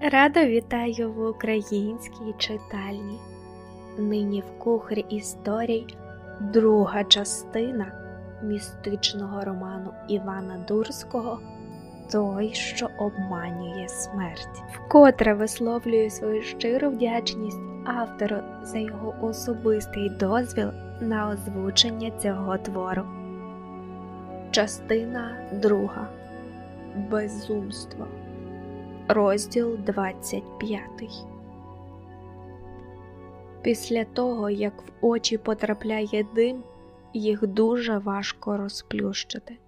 Радо вітаю в українській читальні. Нині в кухрі історій друга частина містичного роману Івана Дурського Той, що обманює смерть, вкотре висловлюю свою щиру вдячність автору за його особистий дозвіл на озвучення цього твору. Частина друга Безумство Розділ 25 Після того, як в очі потрапляє дим, їх дуже важко розплющити.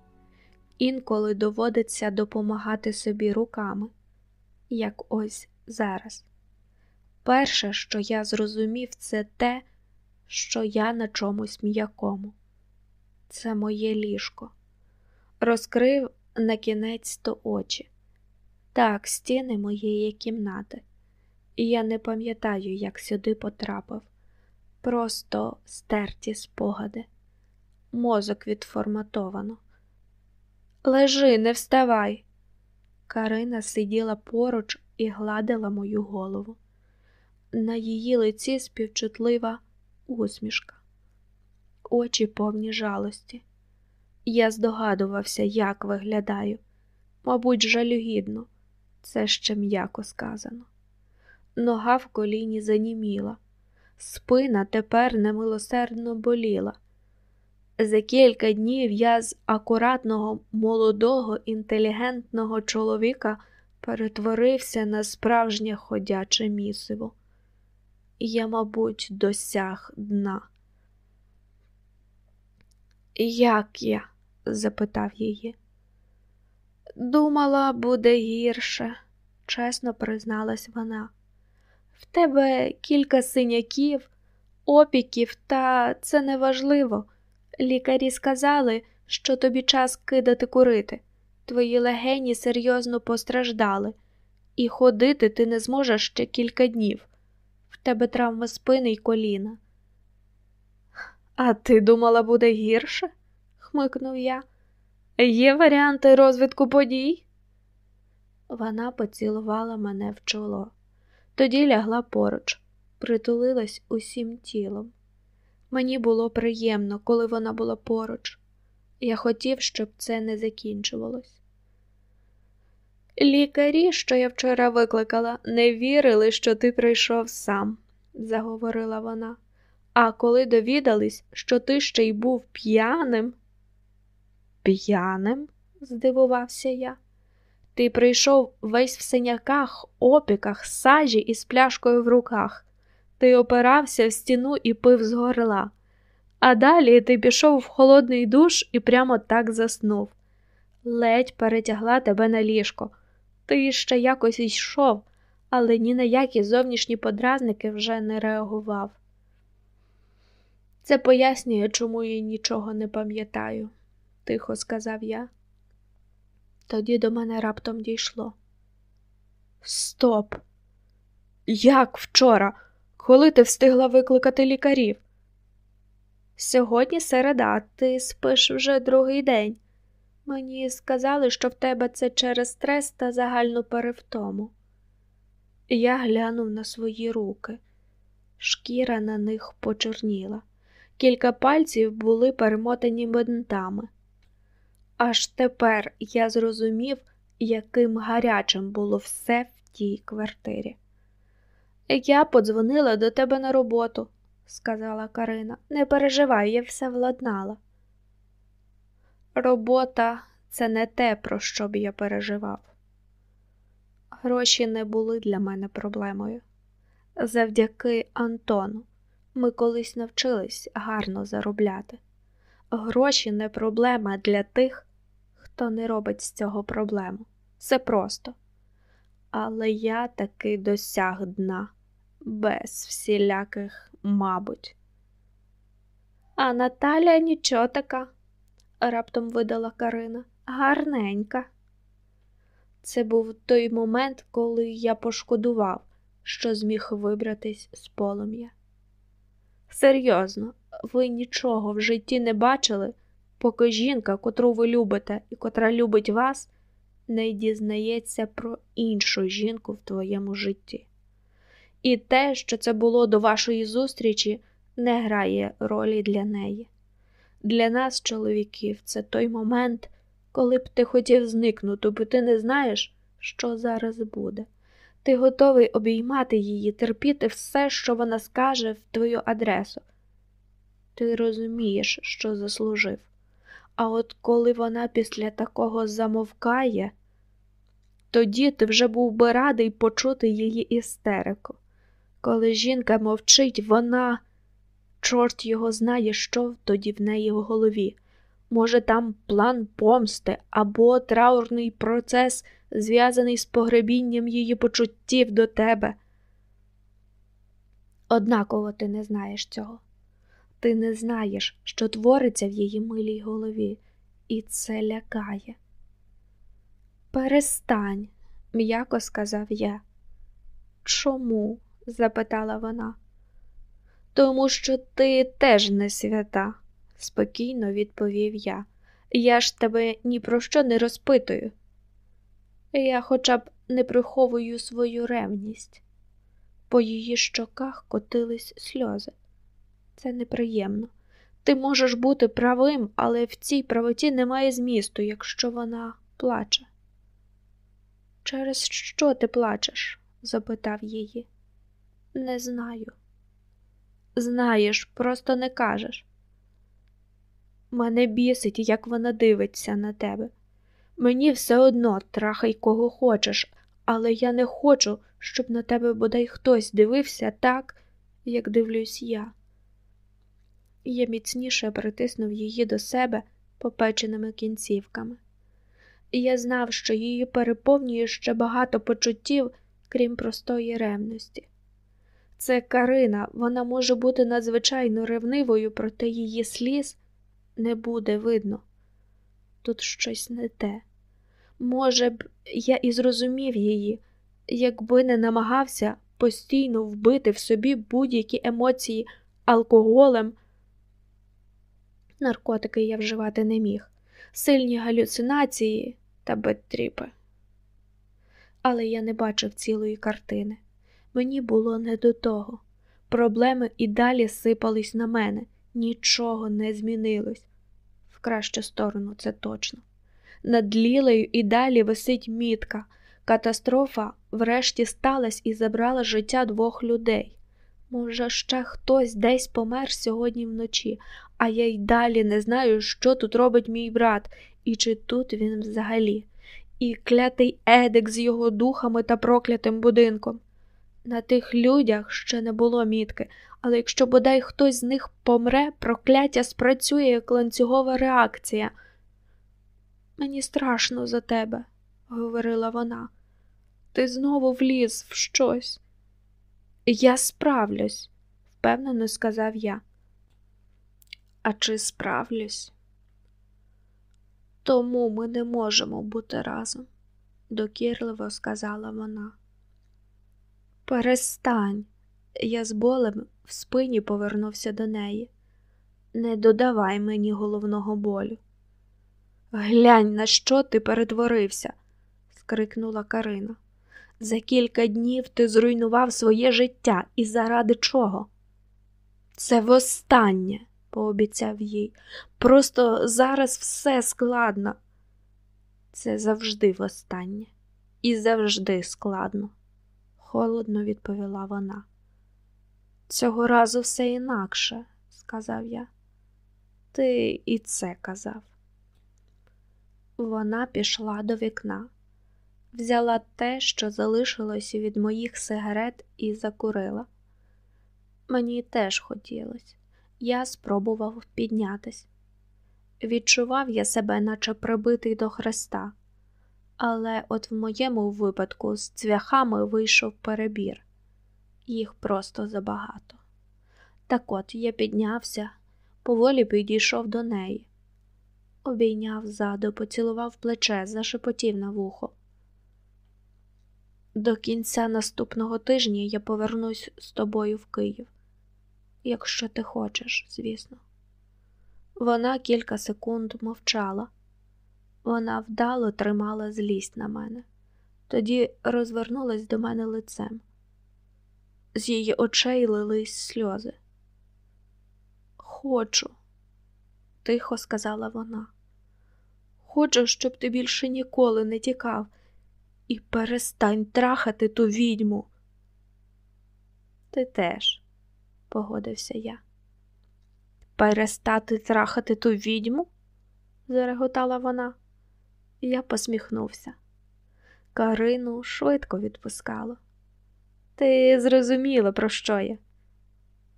Інколи доводиться допомагати собі руками, як ось зараз. Перше, що я зрозумів, це те, що я на чомусь м'якому. Це моє ліжко. Розкрив на кінець то очі. Так, стіни моєї кімнати, і я не пам'ятаю, як сюди потрапив. Просто стерті спогади, мозок відформатовано. Лежи, не вставай. Карина сиділа поруч і гладила мою голову. На її лиці співчутлива усмішка, очі повні жалості. Я здогадувався, як виглядаю, мабуть, жалюгідно. Це ще м'яко сказано. Нога в коліні заніміла, спина тепер немилосердно боліла. За кілька днів я з акуратного, молодого, інтелігентного чоловіка перетворився на справжнє ходяче місиво. Я, мабуть, досяг дна. Як я? запитав її. Думала, буде гірше, чесно призналась вона. В тебе кілька синяків, опіків, та це неважливо. Лікарі сказали, що тобі час кидати курити. Твої легені серйозно постраждали, і ходити ти не зможеш ще кілька днів. В тебе травма спини й коліна. А ти думала, буде гірше? хмикнув я. Є варіанти розвитку подій? Вона поцілувала мене в чоло, тоді лягла поруч, притулилась усім тілом. Мені було приємно, коли вона була поруч. Я хотів, щоб це не закінчувалось. Лікарі, що я вчора викликала, не вірили, що ти прийшов сам, заговорила вона. А коли довідались, що ти ще й був п'яним, П'яним? здивувався я. Ти прийшов весь в синяках, опіках, сажі і з пляшкою в руках. Ти опирався в стіну і пив з горла. А далі ти пішов в холодний душ і прямо так заснув. Ледь перетягла тебе на ліжко. Ти ще якось йшов, але ні на які зовнішні подразники вже не реагував. Це пояснює, чому я нічого не пам'ятаю тихо сказав я. Тоді до мене раптом дійшло. Стоп! Як вчора? Коли ти встигла викликати лікарів? Сьогодні середа, ти спиш вже другий день. Мені сказали, що в тебе це через стрес та загальну перевтому. Я глянув на свої руки. Шкіра на них почорніла. Кілька пальців були перемотані бинтами. Аж тепер я зрозумів, яким гарячим було все в тій квартирі. Я подзвонила до тебе на роботу, сказала Карина. Не переживай, я все владнала. Робота це не те, про що б я переживав. Гроші не були для мене проблемою. Завдяки Антону ми колись навчились гарно заробляти. Гроші не проблема для тих, хто не робить з цього проблему. Все просто. Але я таки досяг дна, без всіляких, мабуть. А Наталя нічого така, раптом видала Карина, гарненька. Це був той момент, коли я пошкодував, що зміг вибратись з полум'я. Серйозно, ви нічого в житті не бачили, поки жінка, котру ви любите і котра любить вас, не дізнається про іншу жінку в твоєму житті. І те, що це було до вашої зустрічі, не грає ролі для неї. Для нас, чоловіків, це той момент, коли б ти хотів зникнути, бо ти не знаєш, що зараз буде. Ти готовий обіймати її, терпіти все, що вона скаже в твою адресу. Ти розумієш, що заслужив. А от коли вона після такого замовкає, тоді ти вже був би радий почути її істерику. Коли жінка мовчить, вона, чорт його знає, що тоді в неї в голові. Може, там план помсти або траурний процес, зв'язаний з погребінням її почуттів до тебе. Однаково ти не знаєш цього. Ти не знаєш, що твориться в її милій голові, і це лякає. Перестань, м'яко сказав я. Чому? запитала вона. Тому що ти теж не свята, спокійно відповів я. Я ж тебе ні про що не розпитую. Я хоча б не приховую свою ревність. По її щоках котились сльози. Це неприємно. Ти можеш бути правим, але в цій правоті немає змісту, якщо вона плаче. Через що ти плачеш? запитав її. Не знаю. Знаєш, просто не кажеш. Мене бісить, як вона дивиться на тебе. Мені все одно трахай кого хочеш, але я не хочу, щоб на тебе бодай хтось дивився так, як дивлюсь я. Я міцніше притиснув її до себе попеченими кінцівками. Я знав, що її переповнює ще багато почуттів, крім простої ревності. Це Карина, вона може бути надзвичайно ревнивою, проте її сліз не буде видно. Тут щось не те. Може б, я і зрозумів її, якби не намагався постійно вбити в собі будь-які емоції алкоголем. Наркотики я вживати не міг, сильні галюцинації та беттріпи. Але я не бачив цілої картини. Мені було не до того. Проблеми і далі сипались на мене, нічого не змінилось. В кращу сторону, це точно. Над лілею і далі висить мітка. Катастрофа врешті сталася і забрала життя двох людей. Може, ще хтось десь помер сьогодні вночі, а я й далі не знаю, що тут робить мій брат, і чи тут він взагалі, і клятий едик з його духами та проклятим будинком. На тих людях ще не було мітки, але якщо бодай хтось з них помре, прокляття спрацює як ланцюгова реакція. Мені страшно за тебе, говорила вона. Ти знову вліз в щось. Я справлюсь, впевнено сказав я. А чи справлюсь? Тому ми не можемо бути разом, докірливо сказала вона. Перестань, я з болем в спині повернувся до неї. Не додавай мені головного болю. Глянь, на що ти перетворився, скрикнула Карина. За кілька днів ти зруйнував своє життя і заради чого? Це востаннє, пообіцяв їй. Просто зараз все складно. Це завжди востаннє і завжди складно, холодно відповіла вона. Цього разу все інакше, сказав я. Ти і це казав. Вона пішла до вікна, взяла те, що залишилося від моїх сигарет, і закурила. Мені теж хотілося. Я спробував піднятись. Відчував я себе, наче прибитий до хреста, але от в моєму випадку з цвяхами вийшов перебір, їх просто забагато. Так от я піднявся, поволі підійшов до неї, обійняв ззаду, поцілував плече, зашепотів на вухо. До кінця наступного тижня я повернусь з тобою в Київ якщо ти хочеш, звісно. Вона кілька секунд мовчала, Вона вдало тримала злість на мене, тоді розвернулась до мене лицем. З її очей лились сльози. Хочу, тихо сказала вона. Хочу, щоб ти більше ніколи не тікав, і перестань трахати ту відьму. Ти теж, погодився я. Перестати трахати ту відьму? зареготала вона. Я посміхнувся. Карину швидко відпускало. Ти зрозуміла, про що я?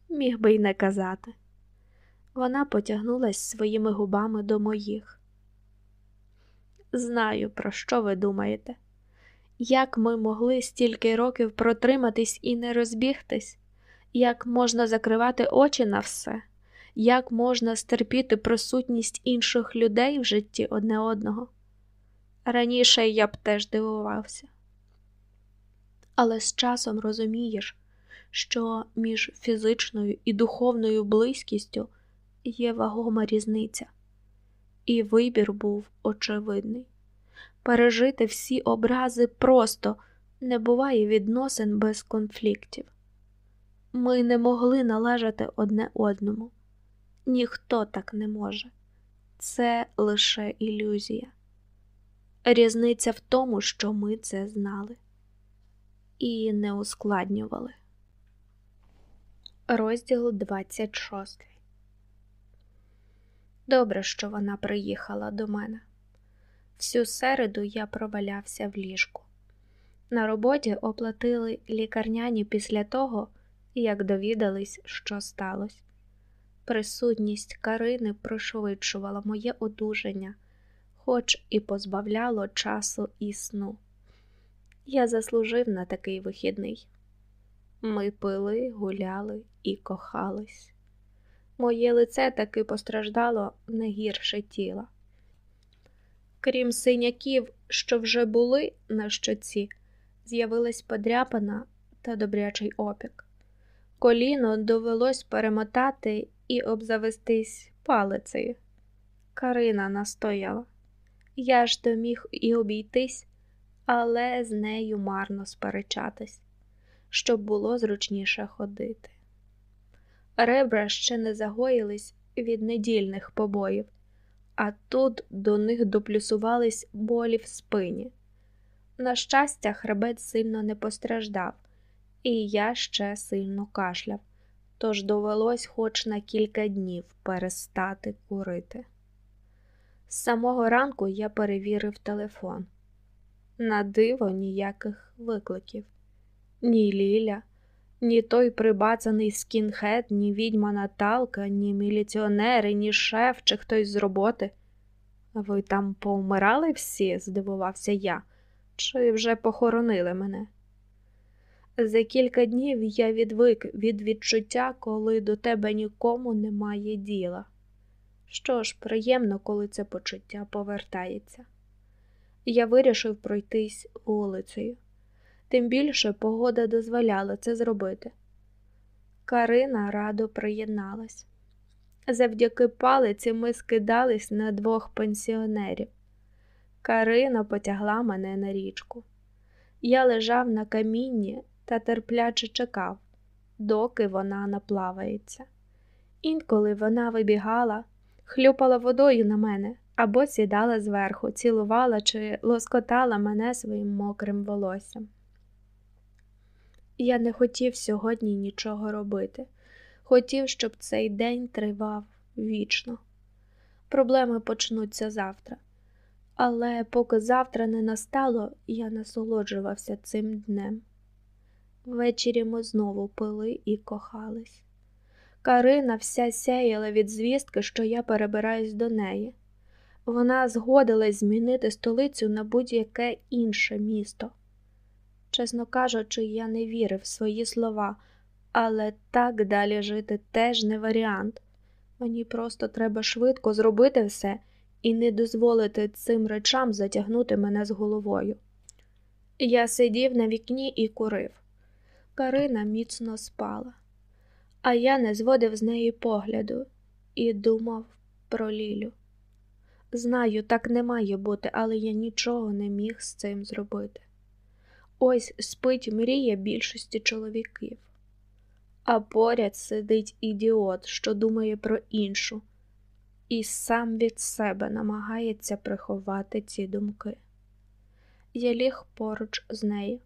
Міг би й не казати. Вона потягнулась своїми губами до моїх. Знаю, про що ви думаєте. Як ми могли стільки років протриматись і не розбігтись? Як можна закривати очі на все? Як можна стерпіти присутність інших людей в житті одне одного? Раніше я б теж дивувався. Але з часом розумієш, що між фізичною і духовною близькістю є вагома різниця, і вибір був очевидний. Пережити всі образи просто не буває відносин без конфліктів. Ми не могли належати одне одному, ніхто так не може, це лише ілюзія. Різниця в тому, що ми це знали і не ускладнювали. Розділ 26 Добре, що вона приїхала до мене. Всю середу я провалявся в ліжку. На роботі оплатили лікарняні після того, як довідались, що сталося. Присутність Карини пришвидшувала моє одужання, хоч і позбавляло часу і сну. Я заслужив на такий вихідний. Ми пили, гуляли і кохались. Моє лице таки постраждало не гірше тіла. Крім синяків, що вже були на щоці, з'явилась подряпана та добрячий опік. Коліно довелось перемотати і обзавестись палицею. Карина настояла. Я ж доміг і обійтись, але з нею марно сперечатись, щоб було зручніше ходити. Ребра ще не загоїлись від недільних побоїв, а тут до них доплюсувались болі в спині. На щастя, хребет сильно не постраждав, і я ще сильно кашляв, тож довелось хоч на кілька днів перестати курити. З самого ранку я перевірив телефон. На диво ніяких викликів, ні Ліля, ні той прибацаний скінхед, ні відьма Наталка, ні міліціонери, ні шеф, чи хтось з роботи. Ви там повмирали всі? здивувався я, чи вже похоронили мене? За кілька днів я відвик від відчуття, коли до тебе нікому немає діла. Що ж, приємно, коли це почуття повертається. Я вирішив пройтись вулицею тим більше погода дозволяла це зробити. Карина радо приєдналась. Завдяки палиці ми скидались на двох пенсіонерів. Карина потягла мене на річку. Я лежав на камінні та терпляче чекав, доки вона наплавається. Інколи вона вибігала, хлюпала водою на мене або сідала зверху, цілувала чи лоскотала мене своїм мокрим волоссям. Я не хотів сьогодні нічого робити, хотів, щоб цей день тривав вічно. Проблеми почнуться завтра, але поки завтра не настало, я насолоджувався цим днем. Ввечері ми знову пили і кохались. Карина вся сяяла від звістки, що я перебираюсь до неї. Вона згодилась змінити столицю на будь-яке інше місто. Чесно кажучи, я не вірив в свої слова, але так далі жити теж не варіант. Мені просто треба швидко зробити все і не дозволити цим речам затягнути мене з головою. Я сидів на вікні і курив. Карина міцно спала, а я не зводив з неї погляду і думав про Лілю. Знаю, так не має бути, але я нічого не міг з цим зробити. Ось спить мрія більшості чоловіків, а поряд сидить ідіот, що думає про іншу, і сам від себе намагається приховати ці думки. Я ліг поруч з нею,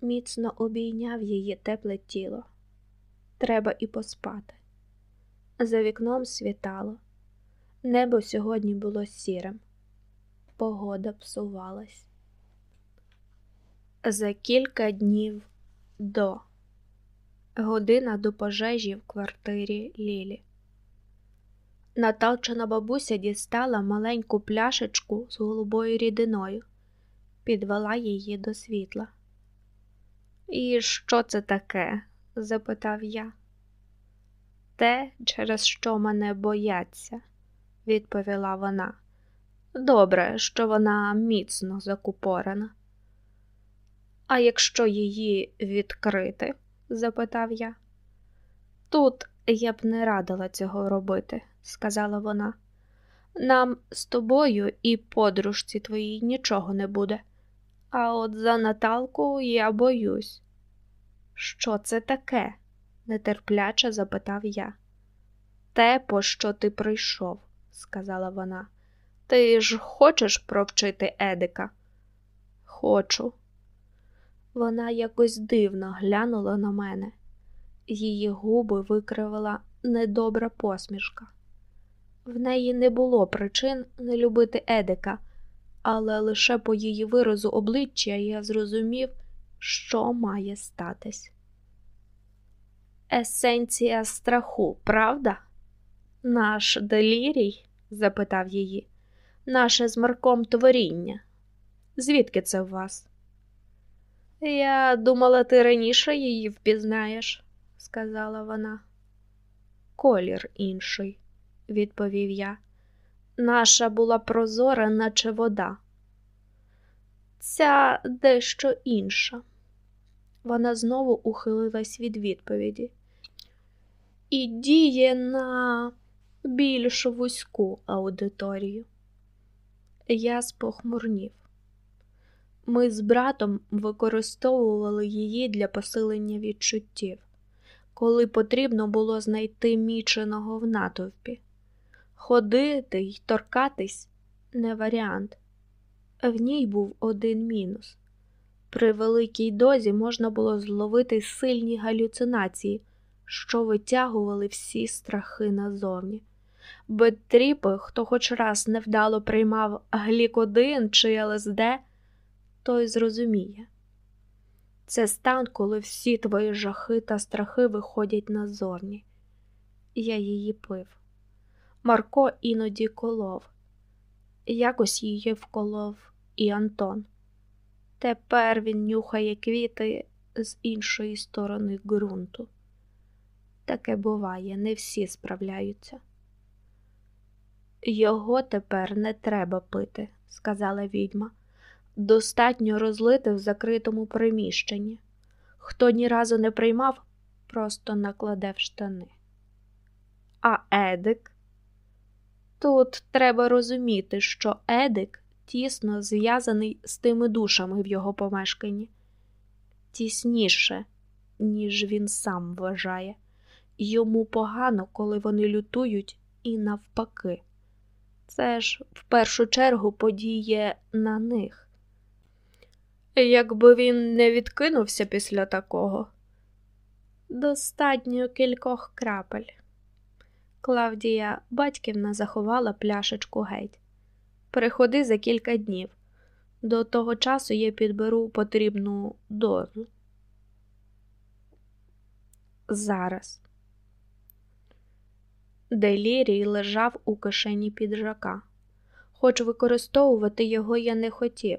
міцно обійняв її тепле тіло. Треба і поспати. За вікном світало. Небо сьогодні було сірим, погода псувалась. За кілька днів до година до пожежі в квартирі Лілі. Наталчина бабуся дістала маленьку пляшечку з голубою рідиною, підвела її до світла. І що це таке? запитав я. Те, через що мене бояться відповіла вона. Добре, що вона міцно закупорена. А якщо її відкрити? запитав я. Тут я б не радила цього робити, сказала вона. Нам з тобою і подружці твоїй нічого не буде. А от за Наталку я боюсь. Що це таке? нетерпляче запитав я. Те, по що ти прийшов сказала вона. Ти ж хочеш провчити Едика? Хочу. Вона якось дивно глянула на мене. Її губи викривила недобра посмішка. В неї не було причин не любити Едика, але лише по її виразу обличчя я зрозумів, що має статись. Есенція страху, правда? Наш делірій? запитав її, наше з Марком творіння. Звідки це в вас? Я думала, ти раніше її впізнаєш, сказала вона. Колір інший, відповів я. Наша була прозора, наче вода. Ця дещо інша. Вона знову ухилилась від відповіді. І діє на більш вузьку аудиторію. Я спохмурнів. Ми з братом використовували її для посилення відчуттів, коли потрібно було знайти міченого в натовпі. Ходити й торкатись не варіант. В ній був один мінус. При великій дозі можна було зловити сильні галюцинації, що витягували всі страхи назовні. Беттріпи, хто хоч раз невдало приймав глікодин чи ЛСД, той зрозуміє. Це стан, коли всі твої жахи та страхи виходять назовні. Я її пив. Марко іноді колов, якось її вколов і Антон. Тепер він нюхає квіти з іншої сторони ґрунту. Таке буває, не всі справляються. Його тепер не треба пити, сказала відьма. Достатньо розлити в закритому приміщенні. Хто ні разу не приймав, просто накладе в штани. А Едик? Тут треба розуміти, що Едик тісно зв'язаний з тими душами в його помешканні, тісніше, ніж він сам вважає. Йому погано, коли вони лютують, і навпаки. Це ж в першу чергу подіє на них. Якби він не відкинувся після такого, достатньо кількох крапель. Клавдія батьківна заховала пляшечку геть. Приходи за кілька днів. До того часу я підберу потрібну дозу. Зараз. Делірій лежав у кишені піджака, хоч використовувати його я не хотів.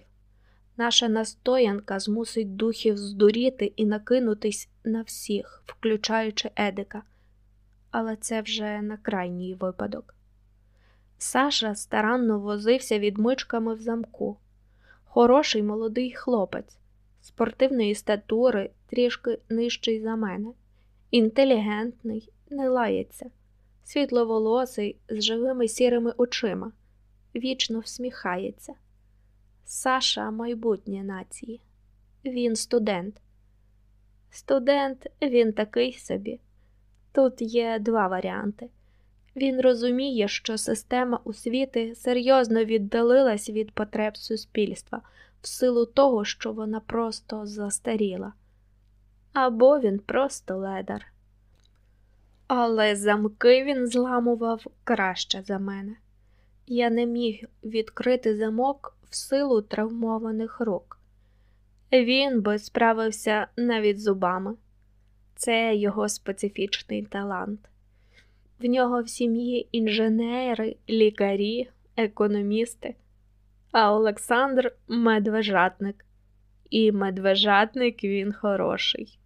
Наша настоянка змусить духів здуріти і накинутись на всіх, включаючи Едика, але це вже на крайній випадок. Саша старанно возився відмичками в замку. Хороший молодий хлопець, спортивної статури, трішки нижчий за мене, інтелігентний, не лається світловолосий, з живими сірими очима, вічно всміхається. Саша майбутнє нації. Він студент. Студент він такий собі. Тут є два варіанти. Він розуміє, що система освіти серйозно віддалилась від потреб суспільства в силу того, що вона просто застаріла, або він просто ледар. Але замки він зламував краще за мене. Я не міг відкрити замок в силу травмованих рук. Він би справився навіть зубами. Це його специфічний талант. В нього в сім'ї інженери, лікарі, економісти, а Олександр медвежатник. І медвежатник він хороший.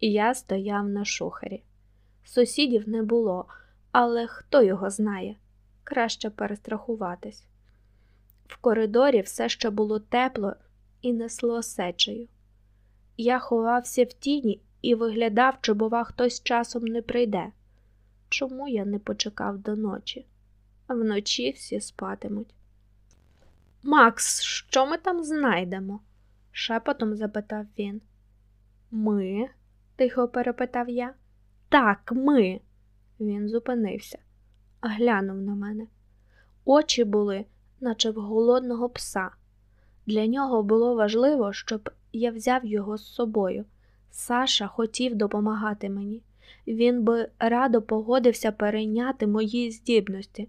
Я стояв на шухері. Сусідів не було, але хто його знає, краще перестрахуватись. В коридорі все ще було тепло і несло сечею. Я ховався в тіні і виглядав, чи, бува, хтось часом не прийде. Чому я не почекав до ночі? Вночі всі спатимуть. Макс, що ми там знайдемо? шепотом запитав він. Ми? тихо перепитав я. Так, ми. Він зупинився, глянув на мене. Очі були, наче в голодного пса. Для нього було важливо, щоб я взяв його з собою. Саша хотів допомагати мені. Він би радо погодився перейняти мої здібності,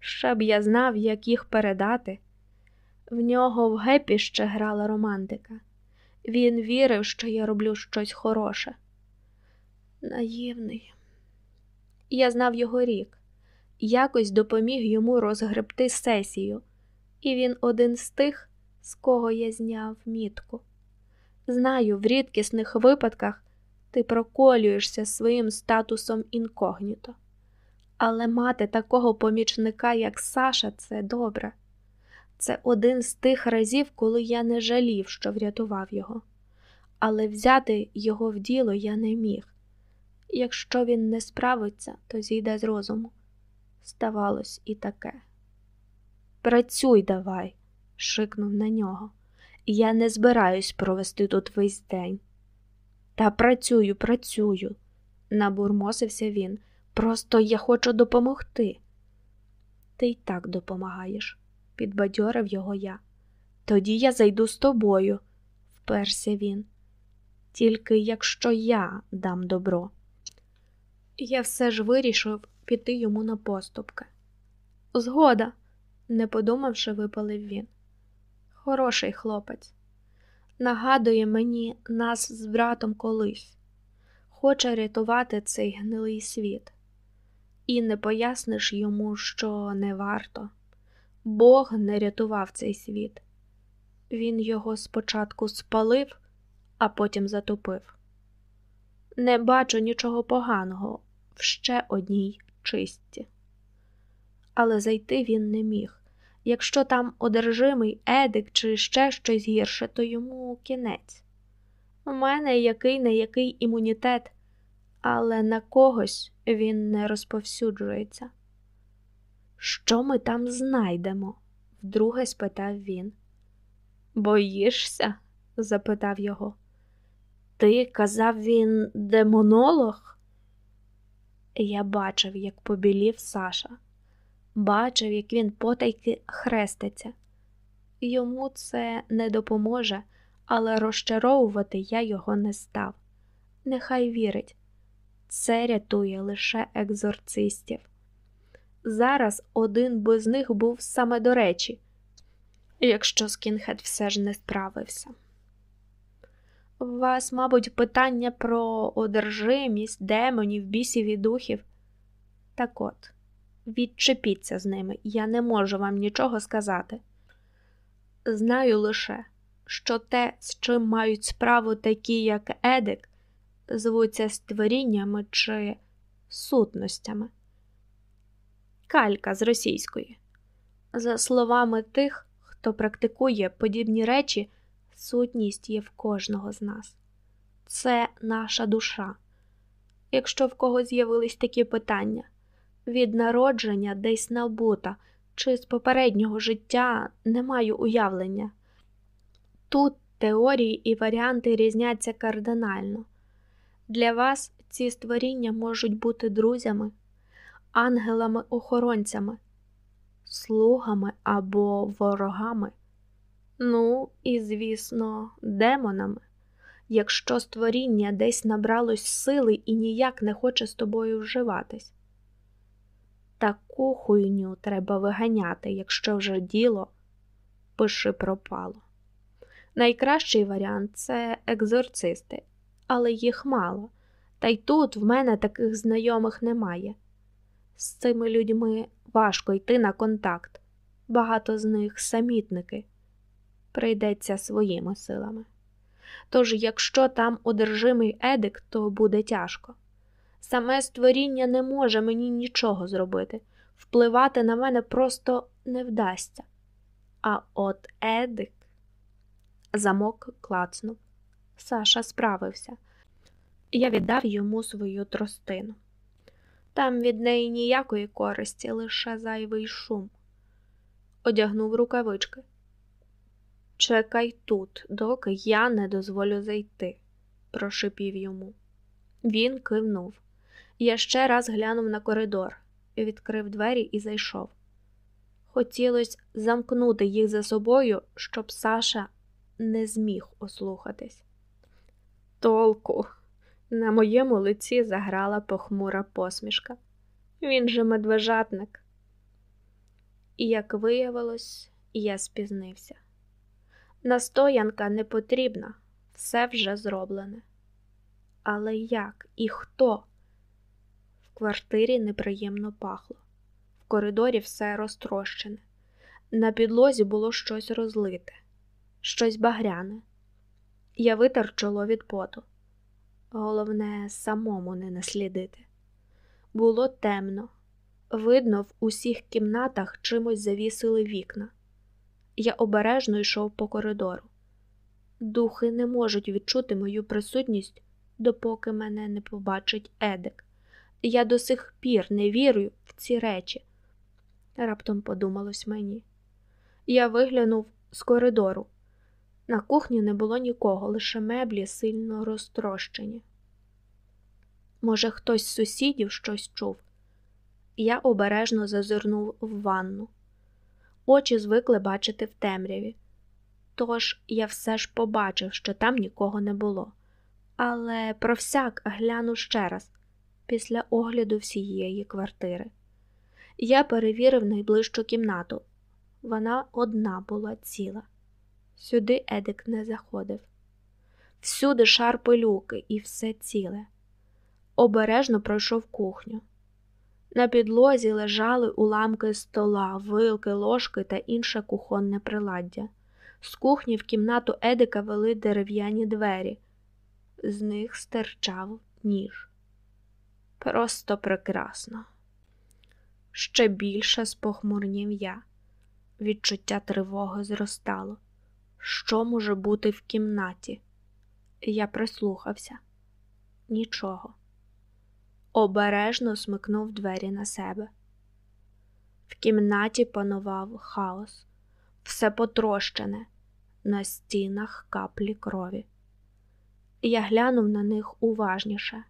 щоб я знав, як їх передати. В нього в гепі ще грала романтика. Він вірив, що я роблю щось хороше. Наївний. Я знав його рік, якось допоміг йому розгребти сесію, і він один з тих, з кого я зняв мітку. Знаю, в рідкісних випадках ти проколюєшся своїм статусом інкогніто. Але мати такого помічника, як Саша, це добре. Це один з тих разів, коли я не жалів, що врятував його, але взяти його в діло я не міг. Якщо він не справиться, то зійде з розуму. Ставалось і таке. Працюй давай, шикнув на нього. Я не збираюсь провести тут весь день. Та працюю, працюю, набурмосився він. Просто я хочу допомогти. Ти й так допомагаєш, підбадьорив його я. Тоді я зайду з тобою, вперся він. Тільки якщо я дам добро. Я все ж вирішив піти йому на поступки. Згода, не подумавши, випалив він. Хороший хлопець нагадує мені нас з братом колись, хоче рятувати цей гнилий світ, і не поясниш йому, що не варто. Бог не рятував цей світ. Він його спочатку спалив, а потім затопив. Не бачу нічого поганого в ще одній чисті. Але зайти він не міг. Якщо там одержимий едик чи ще щось гірше, то йому кінець. У мене який не який імунітет, але на когось він не розповсюджується. Що ми там знайдемо? вдруге спитав він. Боїшся? запитав його. Ти казав він демонолог? Я бачив, як побілів Саша бачив, як він потайки хреститься. Йому це не допоможе, але розчаровувати я його не став. Нехай вірить, це рятує лише екзорцистів. Зараз один би з них був саме до речі, якщо Скінхед все ж не справився. У вас, мабуть, питання про одержимість, демонів, бісів і духів. Так от. Відчепіться з ними, я не можу вам нічого сказати. Знаю лише, що те, з чим мають справу такі, як Едик, звуться створіннями чи сутностями. Калька з російської. За словами тих, хто практикує подібні речі, сутність є в кожного з нас. Це наша душа. Якщо в когось з'явились такі питання від народження десь набута, чи з попереднього життя не маю уявлення. Тут теорії і варіанти різняться кардинально. Для вас ці створіння можуть бути друзями, ангелами-охоронцями, слугами або ворогами. Ну і, звісно, демонами, якщо створіння десь набралось сили і ніяк не хоче з тобою вживатись. Таку хуйню треба виганяти, якщо вже діло пиши пропало. Найкращий варіант це екзорцисти, але їх мало, та й тут в мене таких знайомих немає. З цими людьми важко йти на контакт, багато з них самітники, прийдеться своїми силами. Тож, якщо там одержимий едик, то буде тяжко. Саме створіння не може мені нічого зробити, впливати на мене просто не вдасться. А от Едик замок клацнув. Саша справився. Я віддав йому свою тростину. Там від неї ніякої користі, лише зайвий шум. Одягнув рукавички. Чекай тут, доки я не дозволю зайти, прошипів йому. Він кивнув. Я ще раз глянув на коридор, відкрив двері і зайшов. Хотілося замкнути їх за собою, щоб Саша не зміг ослухатись. Толку, на моєму лиці заграла похмура посмішка. Він же медвежатник. І, як виявилось, я спізнився. Настоянка не потрібна, все вже зроблене. Але як і хто? В квартирі неприємно пахло, в коридорі все розтрощене, на підлозі було щось розлите, щось багряне. Я витер чоло від поту. Головне, самому не наслідити. Було темно, видно, в усіх кімнатах чимось завісили вікна. Я обережно йшов по коридору. Духи не можуть відчути мою присутність, допоки мене не побачить Едик. Я до сих пір не вірю в ці речі, раптом подумалось мені. Я виглянув з коридору. На кухні не було нікого, лише меблі сильно розтрощені. Може, хтось з сусідів щось чув. Я обережно зазирнув в ванну. Очі звикли бачити в темряві. Тож я все ж побачив, що там нікого не було. Але про всяк гляну ще раз, після огляду всієї квартири. Я перевірив найближчу кімнату. Вона одна була ціла. Сюди Едик не заходив. Всюди шар пилюки і все ціле. Обережно пройшов кухню. На підлозі лежали уламки стола, вилки, ложки та інше кухонне приладдя. З кухні в кімнату Едика вели дерев'яні двері, з них стирчав ніж. Просто прекрасно. Ще більше спохмурнів я. Відчуття тривоги зростало. Що може бути в кімнаті? Я прислухався нічого. Обережно смикнув двері на себе. В кімнаті панував хаос, все потрощене, на стінах каплі крові. Я глянув на них уважніше.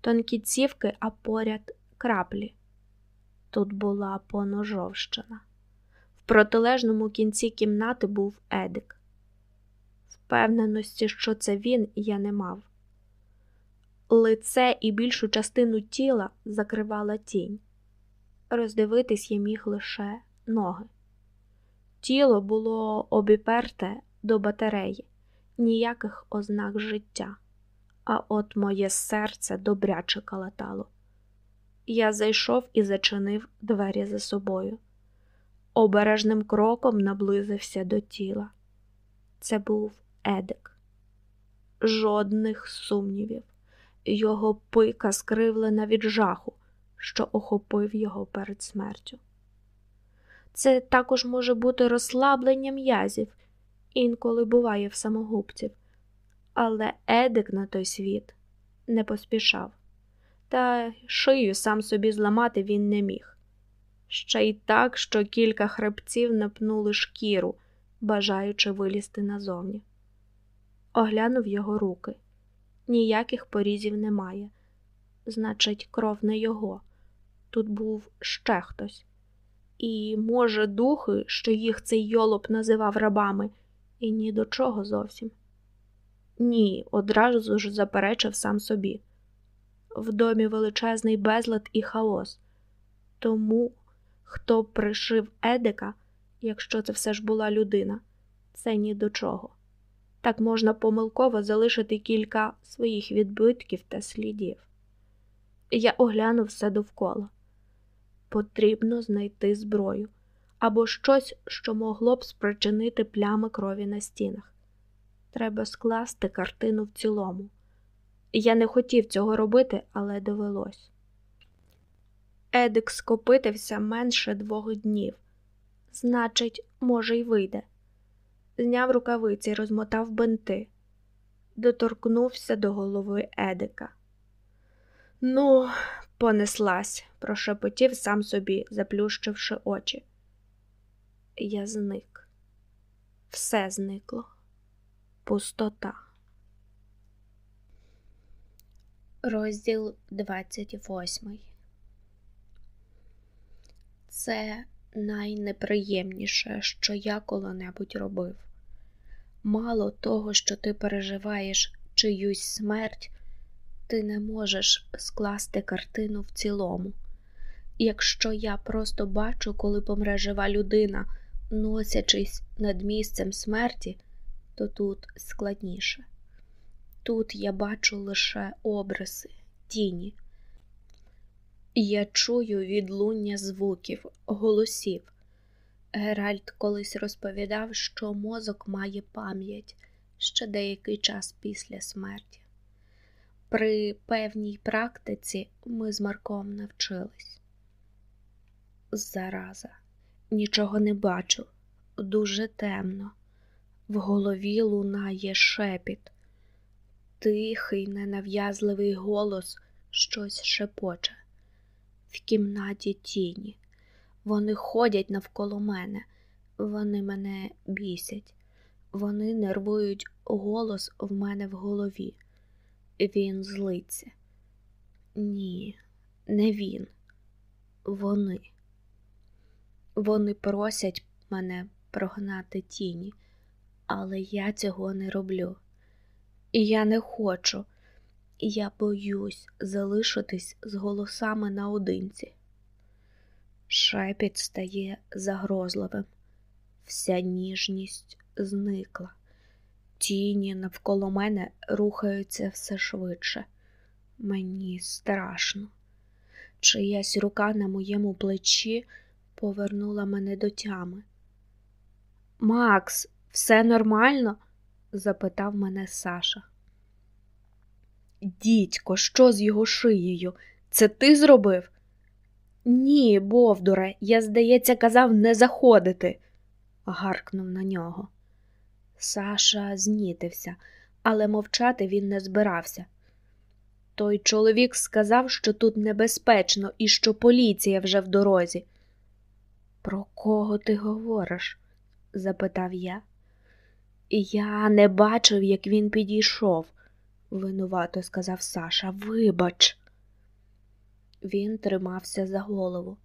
Тонкі цівки, а поряд краплі. Тут була поножовщина. В протилежному кінці кімнати був Едик. Впевненості, що це він, я не мав. Лице і більшу частину тіла закривала тінь. Роздивитись я міг лише ноги. Тіло було обіперте до батареї, ніяких ознак життя, а от моє серце добряче калатало. Я зайшов і зачинив двері за собою. Обережним кроком наблизився до тіла. Це був Едик. Жодних сумнівів. Його пика скривлена від жаху, що охопив його перед смертю. Це також може бути розслаблення м'язів, інколи буває в самогубців, але Едик на той світ не поспішав, та шию сам собі зламати він не міг. ще й так, що кілька хребців напнули шкіру, бажаючи вилізти назовні. Оглянув його руки. Ніяких порізів немає. Значить, кров не його. Тут був ще хтось. І, може, духи, що їх цей йолоп називав рабами, і ні до чого зовсім. Ні, одразу ж заперечив сам собі. В домі величезний безлад і хаос. Тому, хто пришив Едика, якщо це все ж була людина, це ні до чого. Так можна помилково залишити кілька своїх відбитків та слідів. Я оглянув все довкола. Потрібно знайти зброю або щось, що могло б спричинити плями крові на стінах. Треба скласти картину в цілому. Я не хотів цього робити, але довелось. Едик скопитився менше двох днів. Значить, може, й вийде. Зняв рукавиці, розмотав бинти, доторкнувся до голови Едика. Ну, понеслась, прошепотів сам собі, заплющивши очі. Я зник. Все зникло. Пустота. Розділ 28 Це найнеприємніше, що я коли-небудь робив. Мало того, що ти переживаєш чиюсь смерть, ти не можеш скласти картину в цілому. Якщо я просто бачу, коли помре жива людина, носячись над місцем смерті, то тут складніше. Тут я бачу лише обриси, тіні. Я чую відлуння звуків, голосів. Геральт колись розповідав, що мозок має пам'ять ще деякий час після смерті. При певній практиці ми з Марком навчились. Зараза, нічого не бачу, дуже темно. В голові лунає шепіт, тихий, ненав'язливий голос щось шепоче. В кімнаті тіні. Вони ходять навколо мене, вони мене бісять, вони нервують голос в мене в голові. Він злиться. Ні, не він. Вони. Вони просять мене прогнати тіні, але я цього не роблю. І я не хочу, я боюсь залишитись з голосами наодинці. Шепіт стає загрозливим, вся ніжність зникла. Тіні навколо мене рухаються все швидше. Мені страшно. Чиясь рука на моєму плечі повернула мене до тями. Макс, все нормально? запитав мене Саша. Дідько, що з його шиєю? Це ти зробив? Ні, Бовдуре, я, здається, казав не заходити, гаркнув на нього. Саша знітився, але мовчати він не збирався. Той чоловік сказав, що тут небезпечно і що поліція вже в дорозі. Про кого ти говориш? запитав я. Я не бачив, як він підійшов, винувато сказав Саша. Вибач. Він тримався за голову.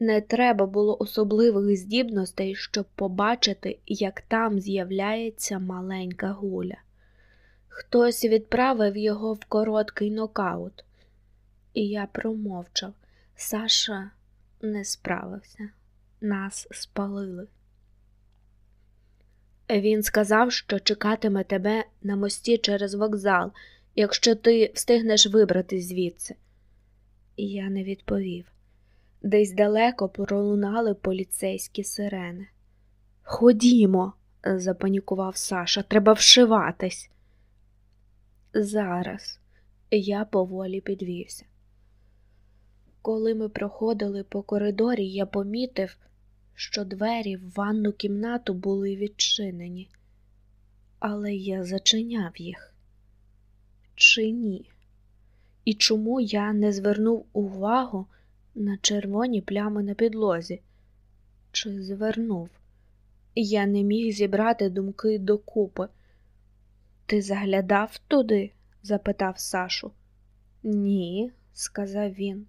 Не треба було особливих здібностей, щоб побачити, як там з'являється маленька гуля. Хтось відправив його в короткий нокаут, і я промовчав. Саша не справився, нас спалили. Він сказав, що чекатиме тебе на мості через вокзал, якщо ти встигнеш вибрати звідси. Я не відповів. Десь далеко пролунали поліцейські сирени. Ходімо, запанікував Саша, треба вшиватись. Зараз я поволі підвівся. Коли ми проходили по коридорі, я помітив, що двері в ванну кімнату були відчинені, але я зачиняв їх. Чи ні? І чому я не звернув увагу на червоні плями на підлозі. Чи звернув? Я не міг зібрати думки докупи. Ти заглядав туди? запитав Сашу. Ні, сказав він.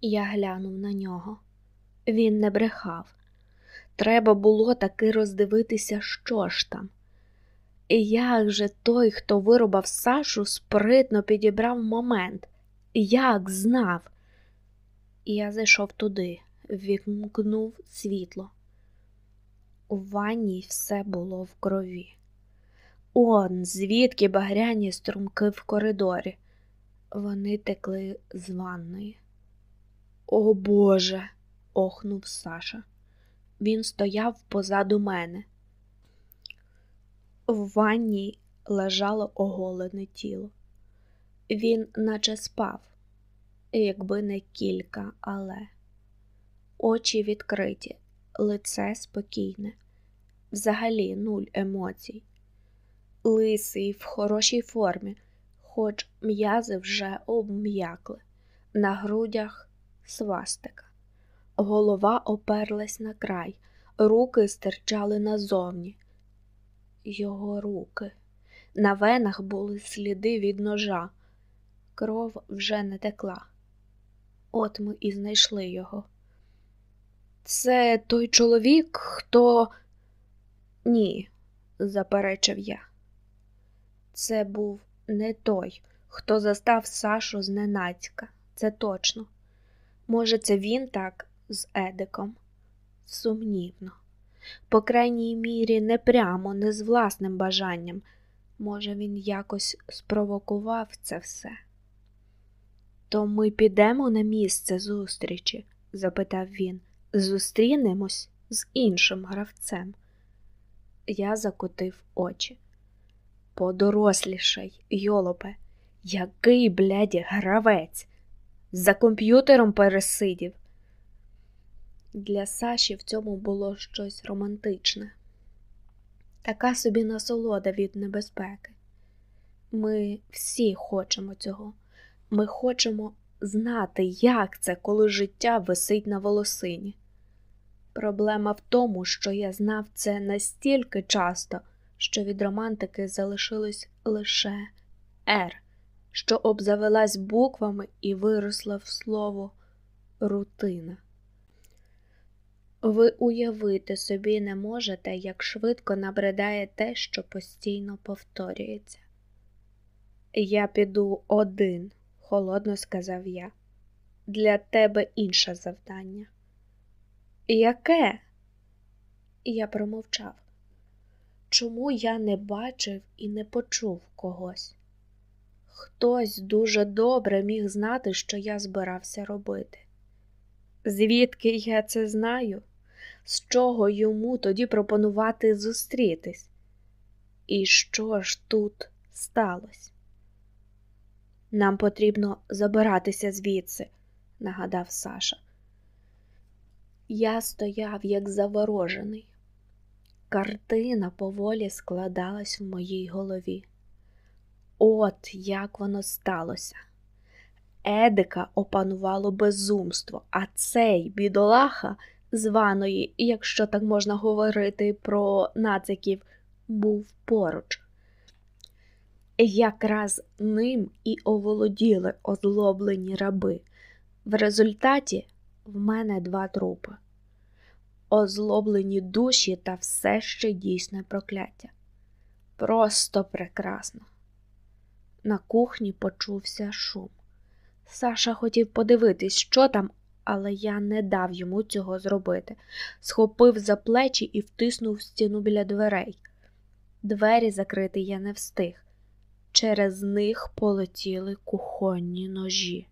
Я глянув на нього. Він не брехав. Треба було таки роздивитися, що ж там. І як же той, хто вирубав Сашу, спритно підібрав момент, як знав. Я зайшов туди, вімкнув світло. У ванні все було в крові. Он, звідки багряні струмки в коридорі. Вони текли з ванної. О Боже, охнув Саша. Він стояв позаду мене. В ванні лежало оголене тіло. Він наче спав, якби не кілька, але очі відкриті, лице спокійне, взагалі нуль емоцій, лисий в хорошій формі, хоч м'язи вже обм'якли, на грудях свастика. Голова оперлась на край, руки стирчали назовні. Його руки. На венах були сліди від ножа, кров вже не текла. От ми і знайшли його. Це той чоловік, хто. Ні, заперечив я. Це був не той, хто застав Сашу зненацька, це точно. Може, це він так з Едиком? Сумнівно. По крайній мірі, не прямо, не з власним бажанням. Може, він якось спровокував це все. То ми підемо на місце зустрічі? запитав він. Зустрінемось з іншим гравцем. Я закотив очі. Подорослішай, йолопе, який, бляді, гравець. За комп'ютером пересидів. Для Саші в цьому було щось романтичне, така собі насолода від небезпеки. Ми всі хочемо цього. Ми хочемо знати, як це, коли життя висить на волосині. Проблема в тому, що я знав це настільки часто, що від романтики залишилось лише «Р», що обзавелась буквами і виросла в слово рутина. Ви уявити собі не можете, як швидко набридає те, що постійно повторюється. Я піду один, холодно сказав я. Для тебе інше завдання. Яке? Я промовчав. Чому я не бачив і не почув когось? Хтось дуже добре міг знати, що я збирався робити. Звідки я це знаю? З чого йому тоді пропонувати зустрітись? І що ж тут сталося? Нам потрібно забиратися звідси, нагадав Саша. Я стояв, як заворожений. Картина поволі складалась в моїй голові. От як воно сталося. Едика опанувало безумство, а цей бідолаха, званої, якщо так можна говорити про нациків, був поруч. Якраз ним і оволоділи озлоблені раби. В результаті в мене два трупи, озлоблені душі та все ще дійсне прокляття. Просто прекрасно. На кухні почувся шум. Саша хотів подивитись, що там, але я не дав йому цього зробити. Схопив за плечі і втиснув стіну біля дверей. Двері закрити я не встиг. Через них полетіли кухонні ножі.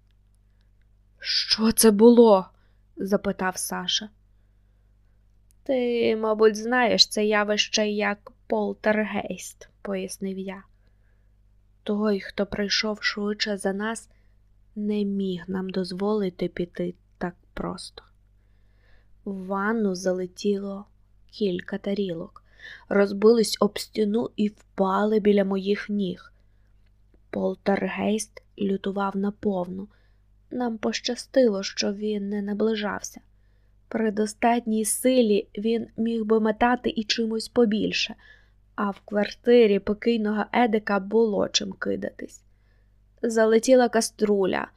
Що це було? запитав Саша. Ти, мабуть, знаєш це явище як полтергейст, пояснив я. Той, хто прийшов швидше за нас, не міг нам дозволити піти просто. В ванну залетіло кілька тарілок, розбились об стіну і впали біля моїх ніг. Полтергейст лютував наповну, Нам пощастило, що він не наближався. При достатній силі він міг би метати і чимось побільше, а в квартирі покійного Едика було чим кидатись. Залетіла каструля,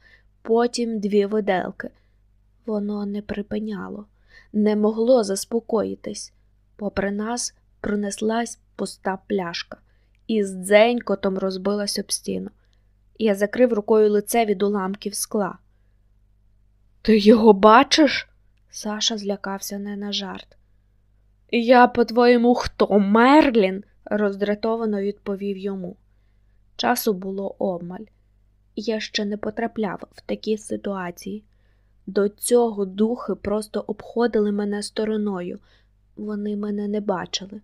потім дві виделки. Воно не припиняло, не могло заспокоїтись. Попри нас пронеслась пуста пляшка і з дзенькотом розбилась об стіну. Я закрив рукою лице від уламків скла. Ти його бачиш? Саша злякався не на жарт. Я, по-твоєму, хто, Мерлін? роздратовано відповів йому. Часу було обмаль. Я ще не потрапляв в такі ситуації. До цього духи просто обходили мене стороною, вони мене не бачили.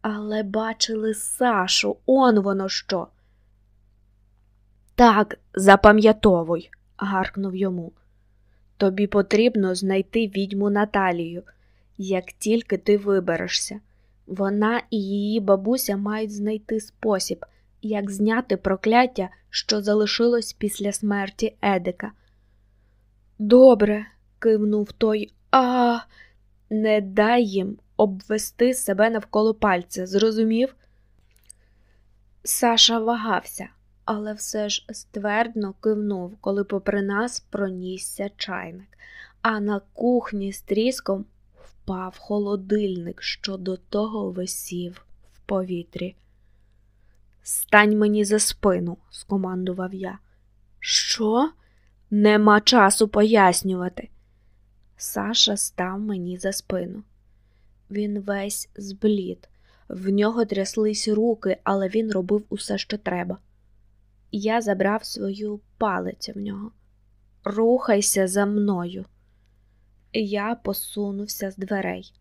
Але бачили Сашу, он воно що. Так, запам'ятовуй, гаркнув йому. Тобі потрібно знайти відьму Наталію, як тільки ти виберешся. Вона і її бабуся мають знайти спосіб, як зняти прокляття, що залишилось після смерті Едика. Добре, кивнув той, а не дай їм обвести себе навколо пальця, зрозумів? Саша вагався, але все ж ствердно кивнув, коли попри нас пронісся чайник, а на кухні з тріском впав холодильник, що до того висів в повітрі. Стань мені за спину, скомандував я. Що? Нема часу пояснювати. Саша став мені за спину. Він весь зблід, в нього тряслись руки, але він робив усе, що треба. Я забрав свою палицю в нього. Рухайся за мною. Я посунувся з дверей.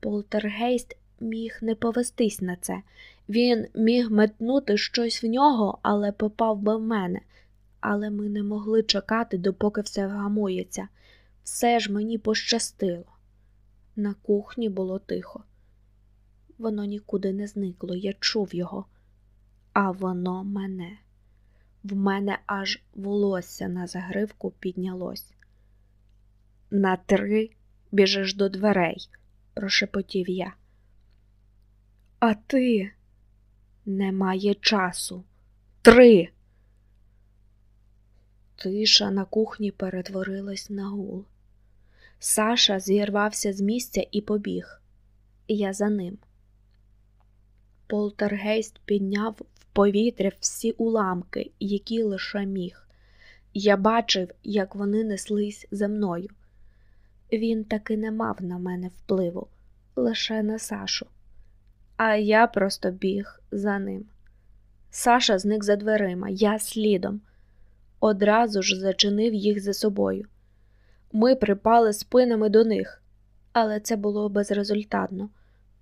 Полтергейст міг не повестись на це. Він міг метнути щось в нього, але попав би в мене. Але ми не могли чекати, допоки все вгамується. Все ж мені пощастило. На кухні було тихо. Воно нікуди не зникло, я чув його, а воно мене. В мене аж волосся на загривку піднялось. На три біжиш до дверей, прошепотів я. А ти немає часу. Три. Тиша на кухні перетворилась на гул. Саша зірвався з місця і побіг. Я за ним. Полтергейст підняв в повітря всі уламки, які лише міг. Я бачив, як вони неслись за мною. Він таки не мав на мене впливу, лише на Сашу. А я просто біг за ним. Саша зник за дверима, я слідом. Одразу ж зачинив їх за собою. Ми припали спинами до них, але це було безрезультатно.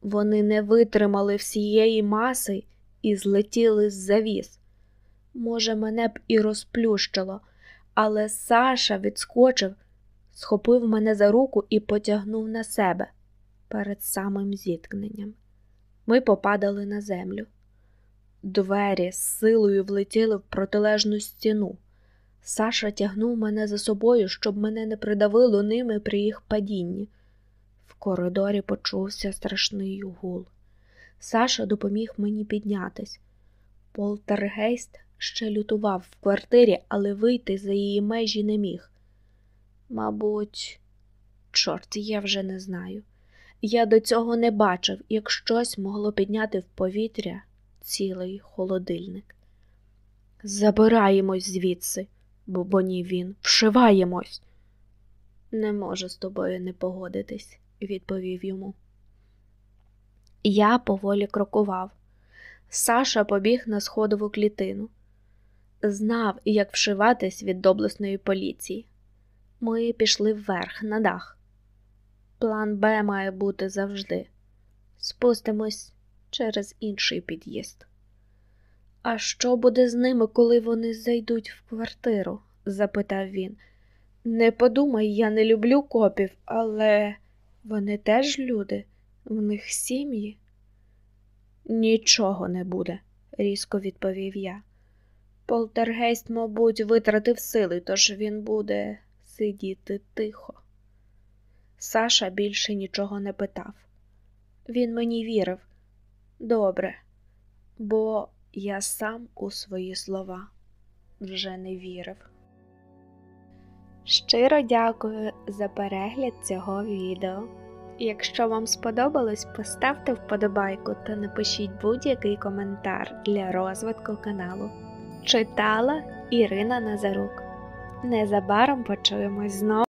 Вони не витримали всієї маси і злетіли з завіс. Може, мене б і розплющило, але Саша відскочив, схопив мене за руку і потягнув на себе перед самим зіткненням. Ми попадали на землю. Двері з силою влетіли в протилежну стіну. Саша тягнув мене за собою, щоб мене не придавило ними при їх падінні. В коридорі почувся страшний гул. Саша допоміг мені піднятись. Полтергейст ще лютував в квартирі, але вийти за її межі не міг. Мабуть, чорт, я вже не знаю. Я до цього не бачив, як щось могло підняти в повітря цілий холодильник. Забираємось звідси, бубонів він, вшиваємось. Не можу з тобою не погодитись, відповів йому. Я поволі крокував. Саша побіг на сходову клітину. Знав, як вшиватись від доблесної поліції. Ми пішли вверх на дах. План Б має бути завжди. Спустимось через інший під'їзд. А що буде з ними, коли вони зайдуть в квартиру? запитав він. Не подумай, я не люблю копів, але вони теж люди, в них сім'ї. Нічого не буде, різко відповів я. Полтергейст, мабуть, витратив сили, тож він буде сидіти тихо. Саша більше нічого не питав. Він мені вірив. Добре, бо я сам у свої слова вже не вірив. Щиро дякую за перегляд цього відео. Якщо вам сподобалось, поставте вподобайку та напишіть будь-який коментар для розвитку каналу. Читала Ірина Назарук. Незабаром почуємось знову.